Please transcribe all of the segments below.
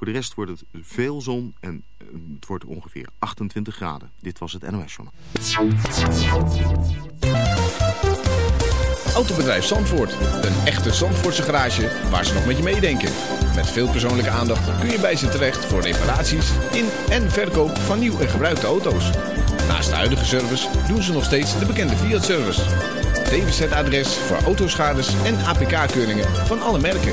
Voor de rest wordt het veel zon en eh, het wordt ongeveer 28 graden. Dit was het NOS Journal. Autobedrijf Zandvoort. Een echte Zandvoortse garage waar ze nog met je meedenken. Met veel persoonlijke aandacht kun je bij ze terecht voor reparaties in en verkoop van nieuw en gebruikte auto's. Naast de huidige service doen ze nog steeds de bekende Fiat-service. DWZ-adres voor autoschades en APK-keuringen van alle merken.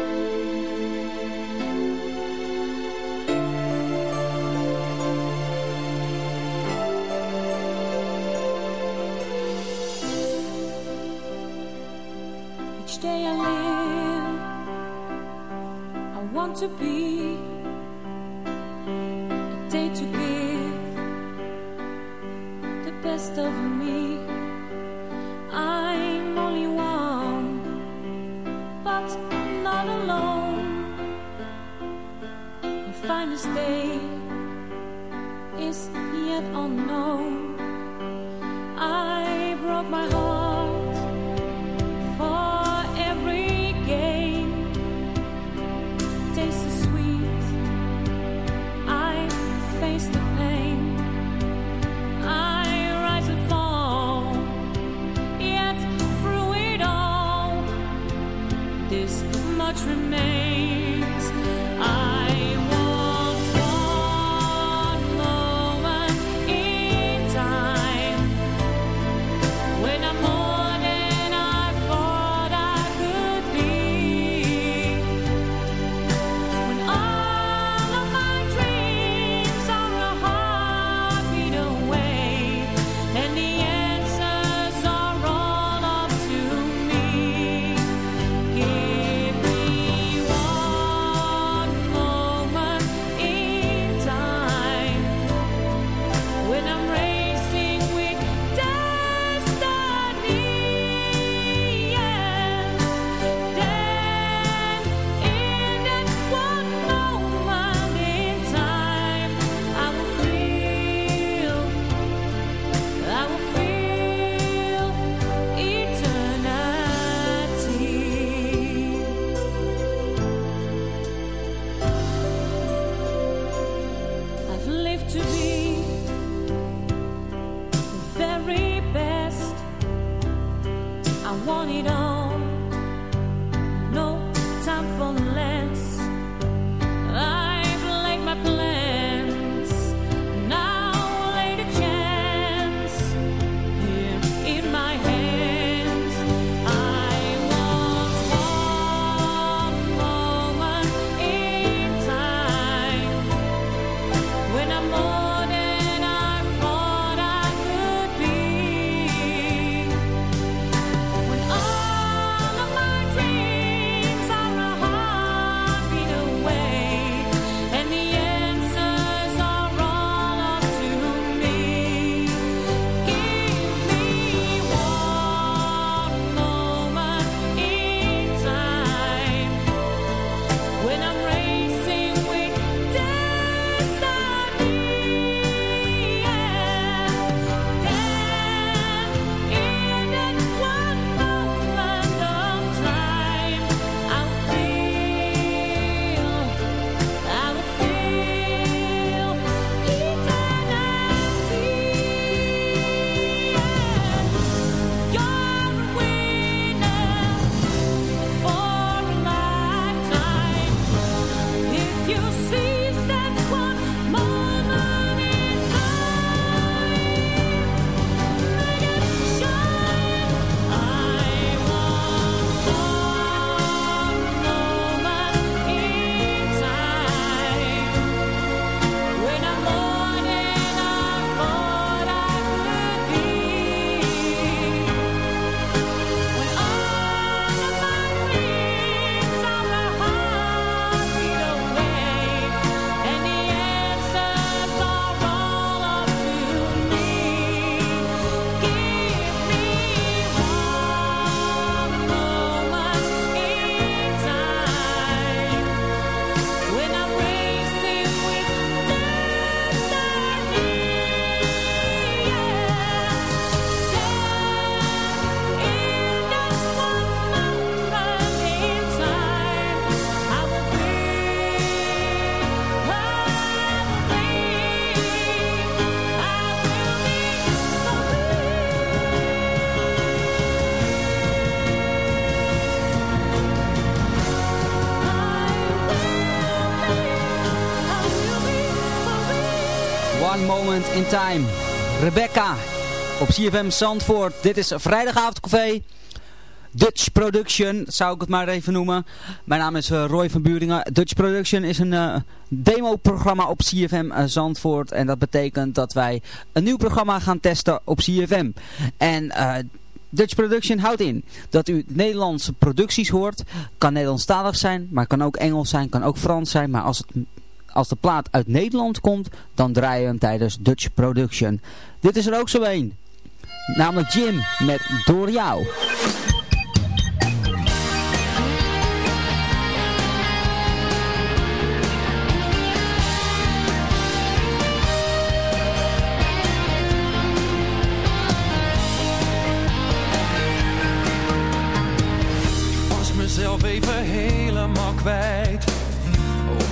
To be a day to give the best of me. I'm only one, but not alone. The finest day is yet unknown. I broke my heart I want Time. Rebecca op CFM Zandvoort. Dit is vrijdagavondcafé. Dutch Production, zou ik het maar even noemen. Mijn naam is eh, Roy van Buringen. Dutch Production is een uh, demo-programma op CFM uh, Zandvoort. En dat betekent dat wij een nieuw programma gaan testen op CFM. En Dutch Production houdt in dat u Nederlandse producties hoort. Kan Nederlandstalig zijn, maar kan ook Engels zijn, kan ook Frans zijn. Maar als, het, als de plaat uit Nederland komt, dan draaien we hem tijdens Dutch Production. Dit is er ook zo een. Namelijk Jim met Door Jou. mezelf even helemaal kwijt.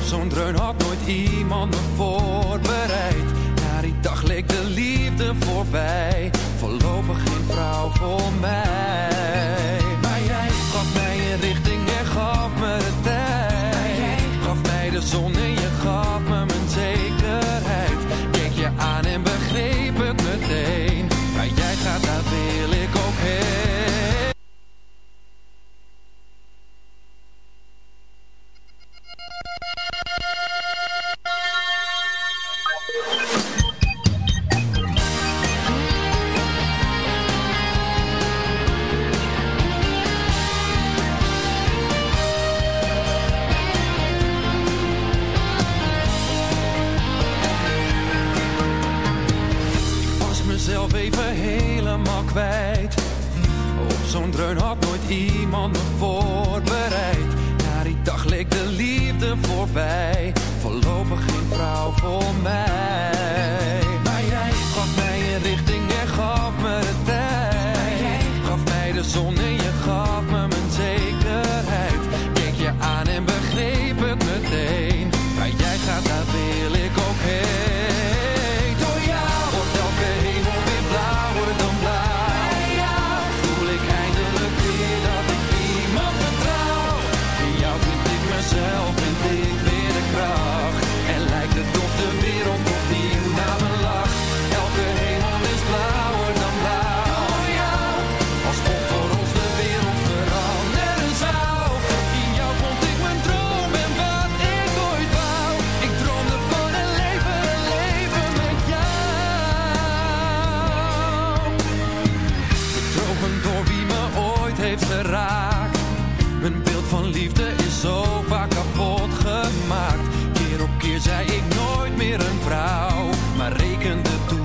Zo'n dreun had nooit iemand me voorbereid. Na die dag leek de liefde voorbij. Voorlopig geen vrouw voor mij. vrouw, maar rekende toen.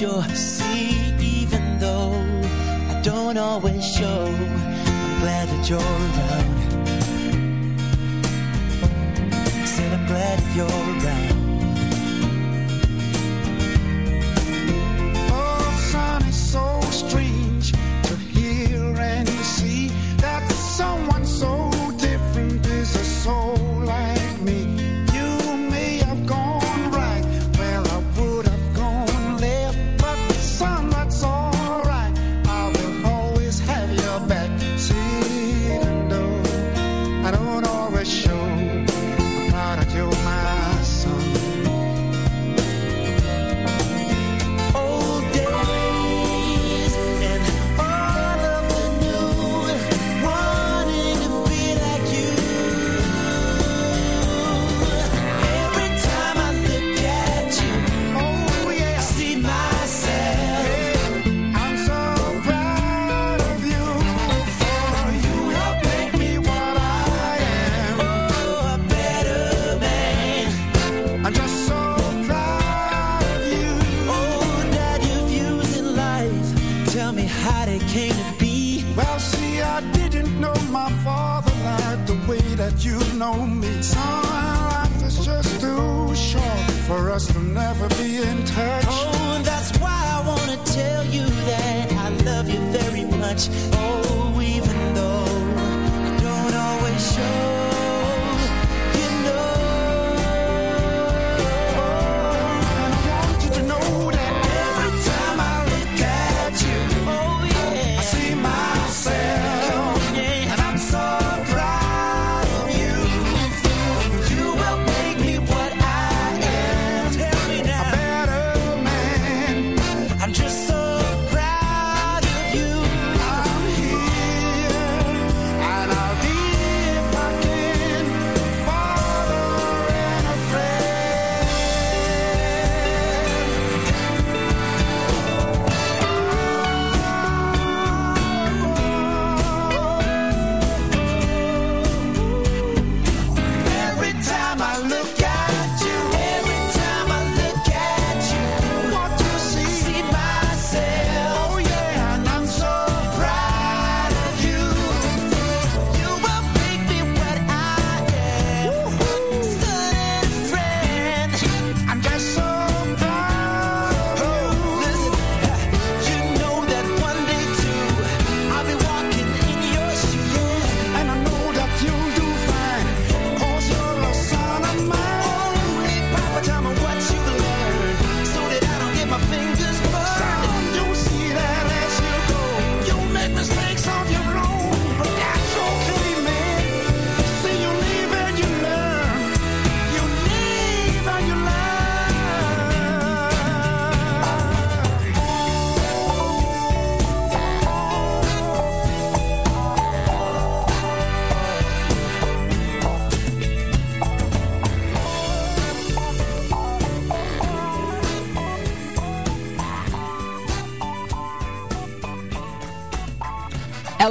you'll see, even though I don't always show. I'm glad that you're.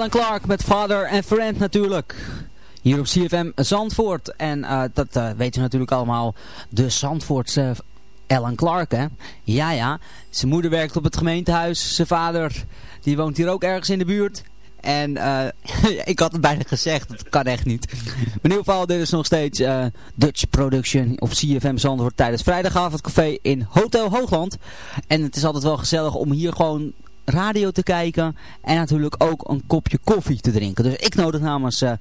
Clark met vader en Friend natuurlijk. Hier op CFM Zandvoort. En eh, dat eh, weten we natuurlijk allemaal. De Zandvoortse Alan Clark, hè? Ja, ja. Zijn moeder werkt op het gemeentehuis. Zijn vader, die woont hier ook ergens in de buurt. En eh, ik had het bijna gezegd, dat kan echt niet. Maar in ieder geval, dit is nog steeds Dutch Production op CFM Zandvoort tijdens vrijdagavondcafé in Hotel Hoogland. En het is altijd wel gezellig om hier gewoon radio te kijken en natuurlijk ook een kopje koffie te drinken. Dus ik nodig namens eh,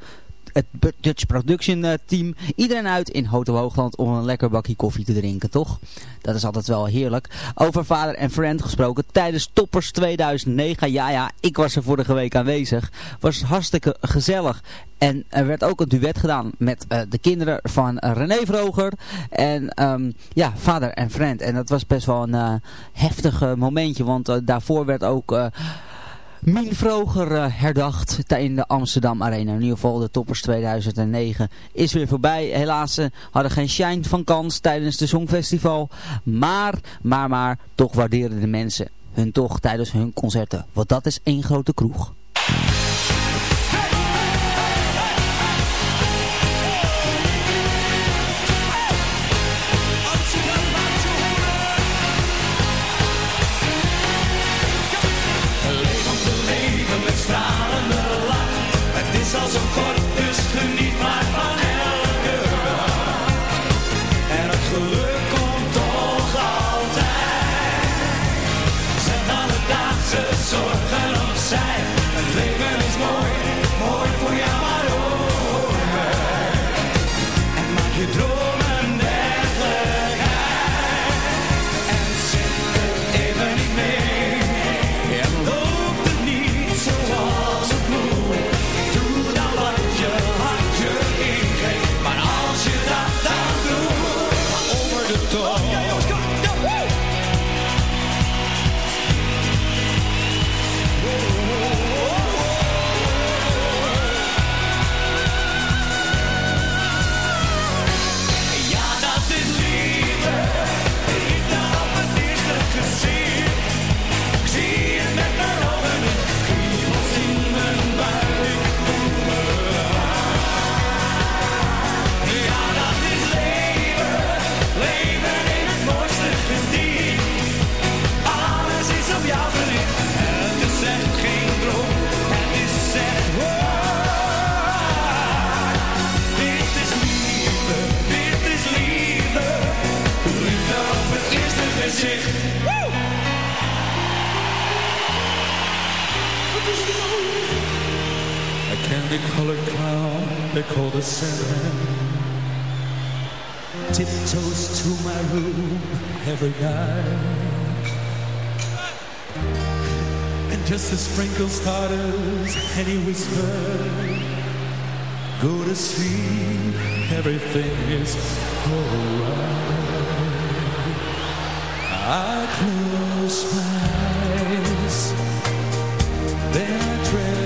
het Dutch Production eh, Team iedereen uit in Hotel Hoogland om een lekker bakje koffie te drinken, toch? Dat is altijd wel heerlijk. Over vader en friend gesproken, tijdens Toppers 2009, ja ja, ik was er vorige week aanwezig, was hartstikke gezellig. En er werd ook een duet gedaan met eh, de kinderen van eh, René Vroger en ehm, ja, vader en friend. En dat was best wel een uh, heftig momentje, want daarvoor werd ook... Mien Vroger eh, herdacht in de Amsterdam Arena. In ieder geval de Toppers 2009 is weer voorbij. Helaas uh, hadden geen shine van kans tijdens de Songfestival. Maar, maar, maar, toch waarderen de mensen hun toch tijdens hun concerten. Want dat is één grote kroeg. Candy-colored clown they call the Sandman tiptoes to my room every night. And just a sprinkle starters and he whispered go to sleep everything is alright. I close my eyes then I drift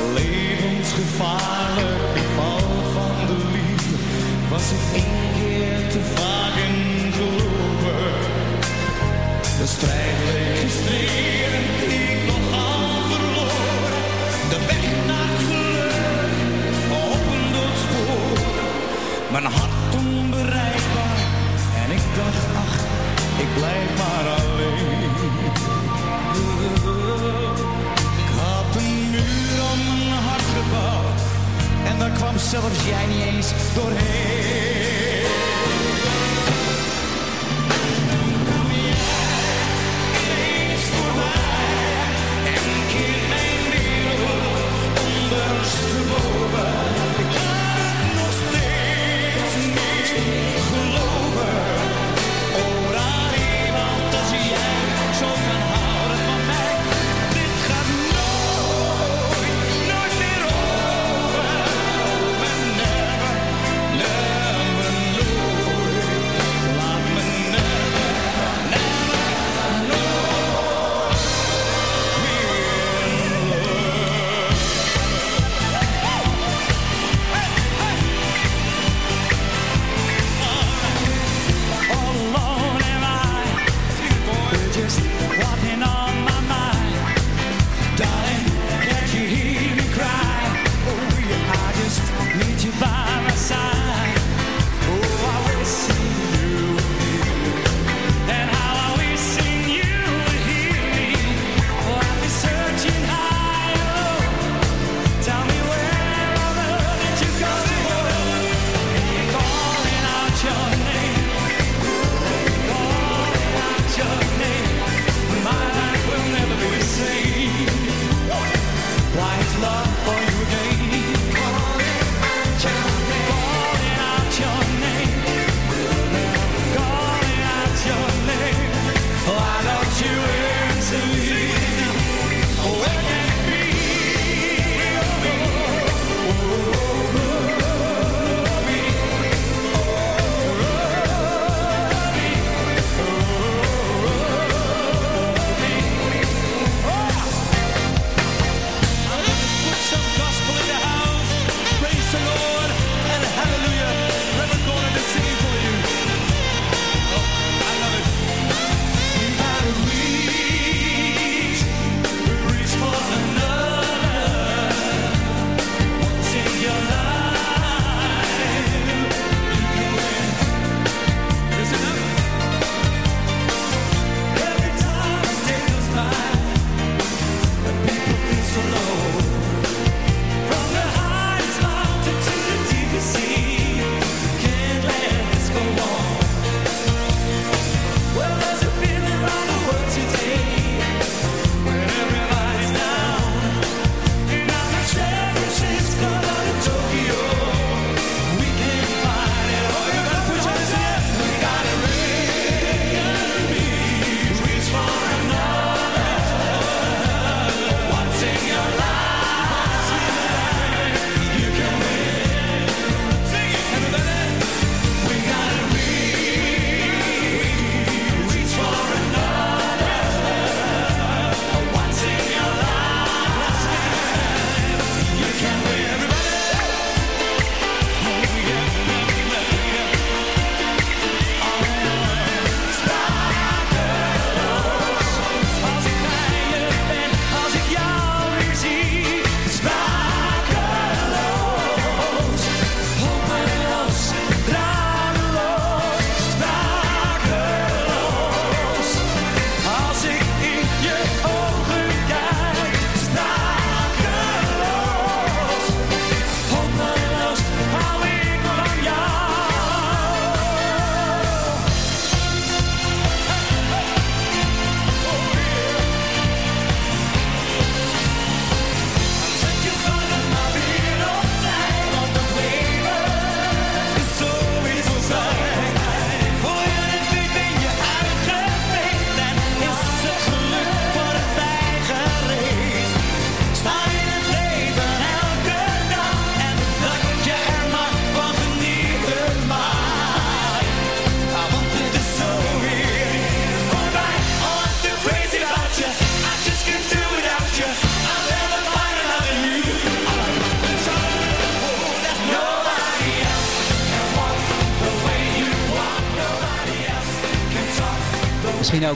De levensgevaarlijke val van de liefde was ik één keer te vaak in gelopen. De strijd leek gestreden, ik nogal verloren. De weg naar geluk op een doodspoor. Mijn hart onbereikbaar en ik dacht, ach, ik blijf maar alleen. Kwam zelfs jij niet eens doorheen.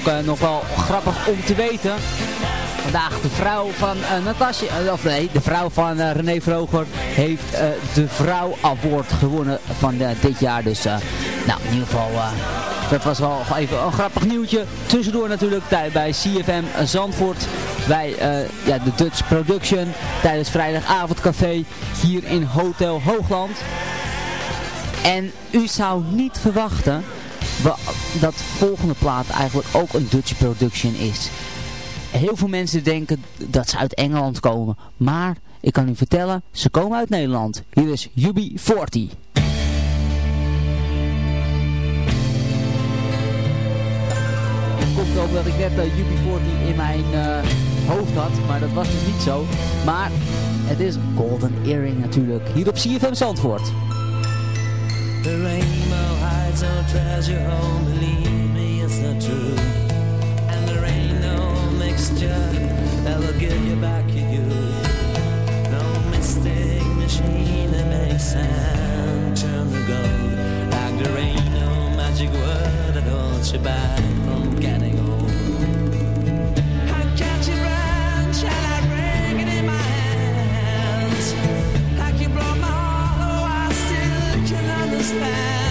Eh, nog wel grappig om te weten. Vandaag de vrouw van uh, Natasja, uh, of nee, de vrouw van René Vroger heeft de Vrouw Award gewonnen van dit jaar. Dus nou, in ieder geval, dat was wel even een grappig nieuwtje. Tussendoor natuurlijk bij CFM Zandvoort, bij ja, de Dutch Production, tijdens Vrijdagavondcafé hier in Hotel Hoogland. En u zou niet verwachten dat volgende plaat eigenlijk ook een Dutch production is. Heel veel mensen denken dat ze uit Engeland komen. Maar ik kan u vertellen, ze komen uit Nederland. Hier is UB40. Komt omdat ik net uh, UB40 in mijn uh, hoofd had. Maar dat was dus niet zo. Maar het is Golden Earring natuurlijk. Hier op CFM Zandvoort. The rainbow hides our treasure home, believe me, it's not true. And there ain't no mixture that will give you back your youth. No mystic machine that makes sand turn to gold. Like there ain't no magic word that holds you back this.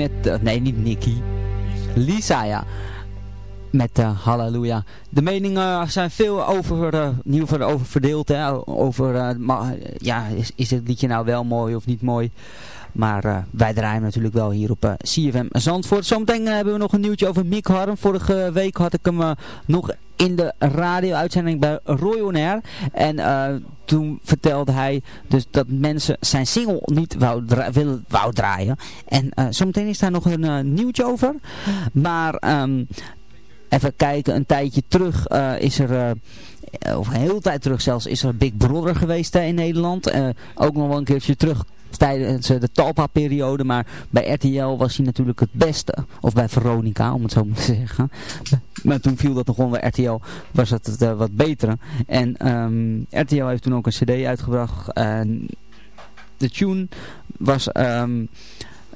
Met... eh, nee, niet Nicky. Lisa, ja. Met eh Halleluja. De meningen zijn veel over, eh, in ieder geval over verdeeld. Hè? Over, eh, ja, is, is het liedje nou wel mooi of niet mooi? Maar eh, wij draaien natuurlijk wel hier op eh, CFM Zandvoort. Zometeen eh, hebben we nog een nieuwtje over Mick Harm. Vorige week had ik hem eh, nog in de radio-uitzending bij Roy. En eh, toen vertelde hij dus dat mensen zijn single niet wou, wou draaien. En eh, zometeen is daar nog een eh, nieuwtje over. Maar ehm, even kijken, een tijdje terug is er... of een hele tijd terug zelfs, is er Big Brother geweest hè, in Nederland. Eh, ook nog wel een keertje terug tijdens eh, de Talpa-periode. Maar bij RTL was hij natuurlijk het beste. Of bij Veronica, om het zo maar te zeggen. Maar toen viel dat nog onder RTL, was het het, eh, wat betere. En ehm, RTL heeft toen ook een cd uitgebracht. En de tune was, ehm,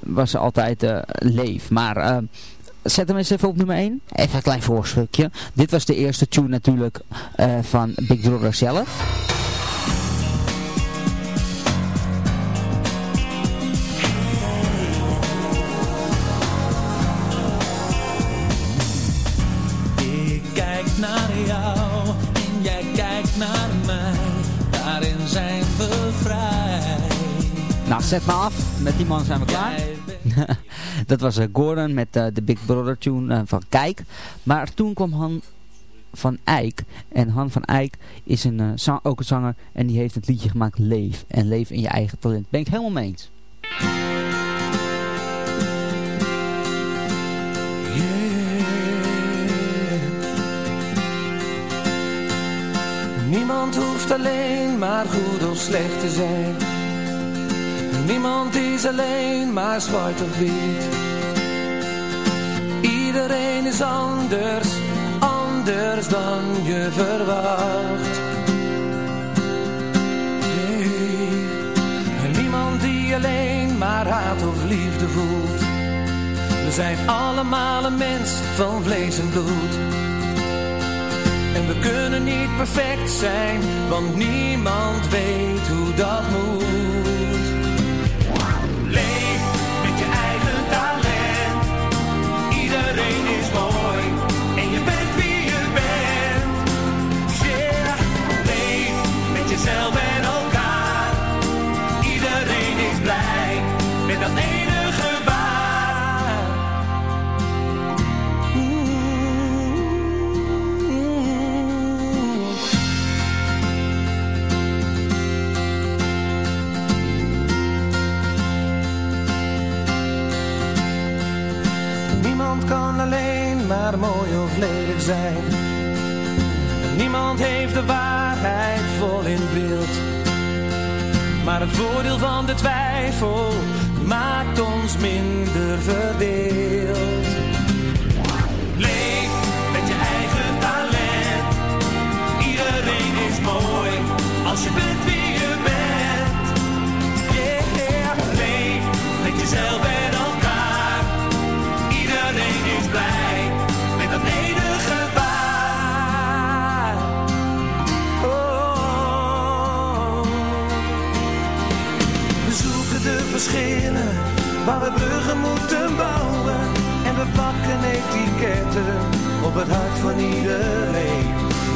was altijd eh, leef. Maar... eh, Zet hem eens even op nummer 1. Even een klein voorstukje. Dit was de eerste tune natuurlijk van Big Brother zelf. Zet maar af. Met die man zijn we klaar. dat was eh, Gordon met eh, de Big Brother tune eh, van Kijk. Maar toen kwam Han van Eyck. En Han van Eyck is een, ook een zanger. En die heeft het liedje gemaakt Leef. En leef in je eigen talent. Ben ik helemaal mee eens. Niemand hoeft alleen maar goed of slecht te zijn. Niemand is alleen maar zwart of wit. Iedereen is anders, anders dan je verwacht. Hey. Niemand die alleen maar haat of liefde voelt. We zijn allemaal een mens van vlees en bloed. En we kunnen niet perfect zijn, want niemand weet hoe dat moet. Zijn. Niemand heeft de waarheid vol in beeld. Maar het voordeel van de twijfel maakt ons minder verdeeld. Leef met je eigen talent. Iedereen is mooi als je bent wie je bent. Yeah, leef met jezelf en waar we bruggen moeten bouwen. En we pakken etiketten op het hart van iedereen.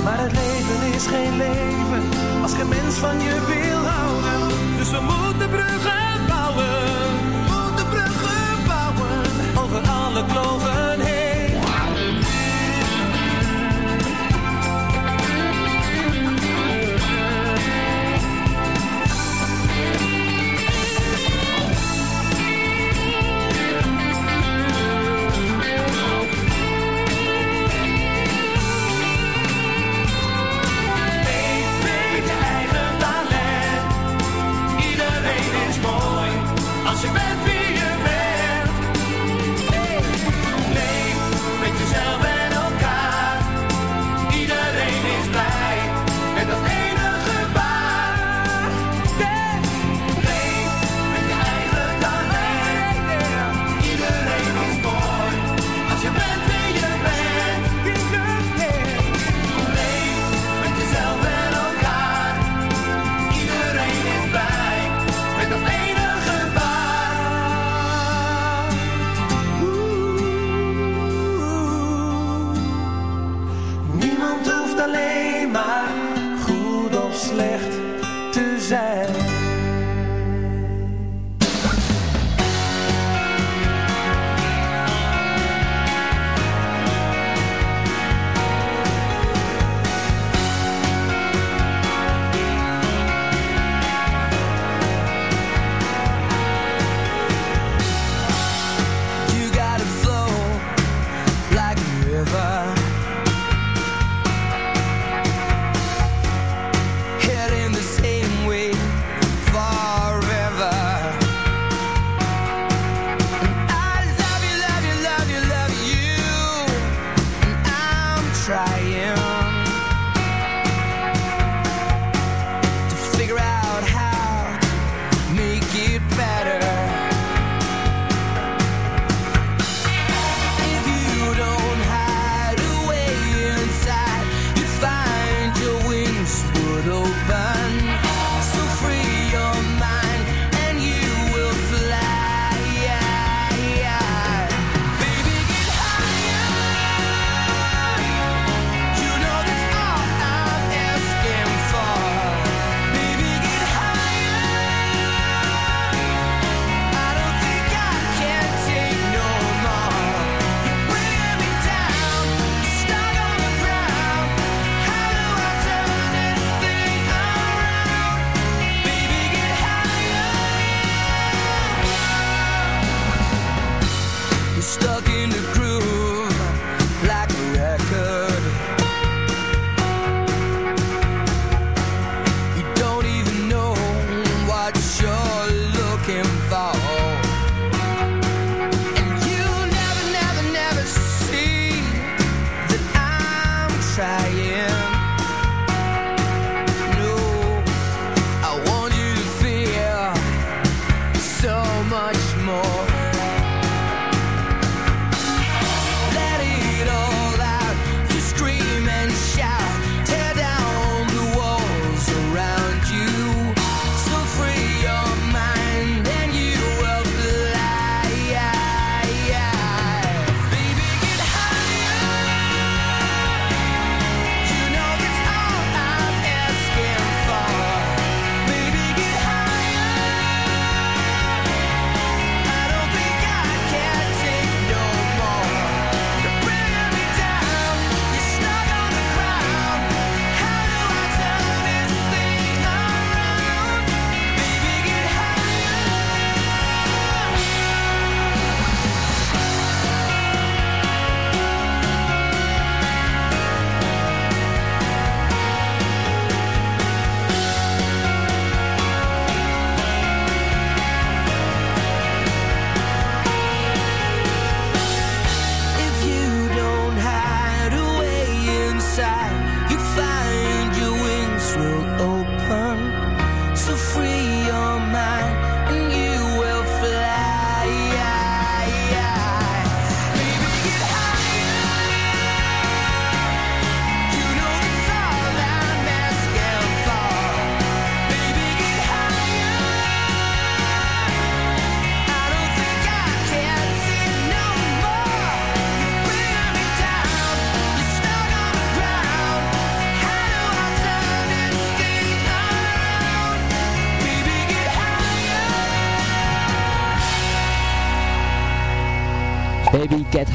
Maar het leven is geen leven als geen mens van je wil houden. Dus we moeten bruggen bouwen. Moeten bruggen bouwen over alle kloven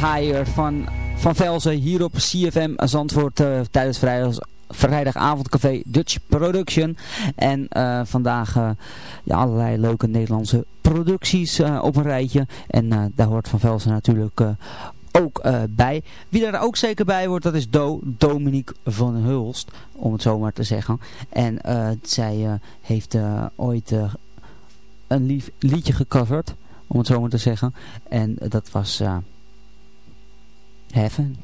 Higher van Van Velzen hier op CFM Zandvoort eh, tijdens vrijdag, vrijdagavondcafé Dutch Production. En eh, vandaag eh, ja, allerlei leuke Nederlandse producties op een rijtje. En daar hoort Van Velzen natuurlijk ook bij. Wie daar ook zeker bij wordt, dat is Do, Dominique van Hulst, om het zo maar te zeggen. En zij heeft ooit een lief liedje gecoverd, om het zo maar te zeggen. En dat was heaven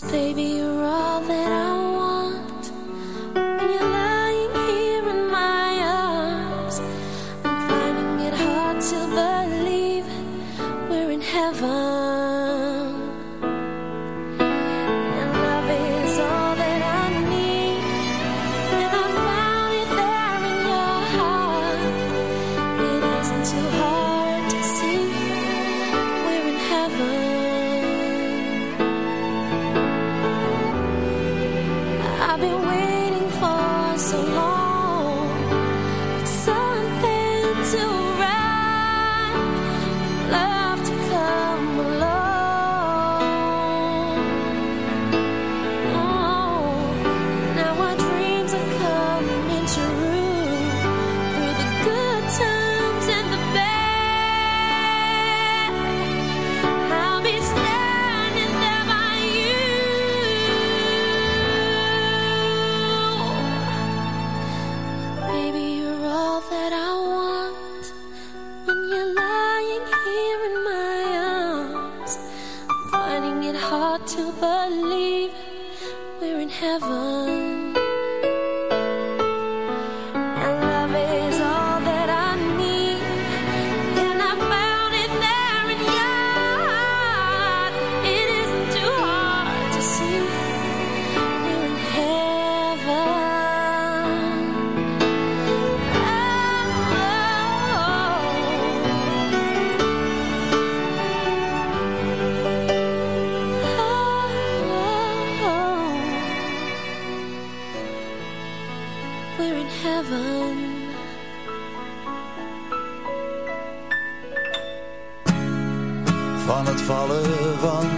baby, you're all that I we're in heaven. Van het vallen van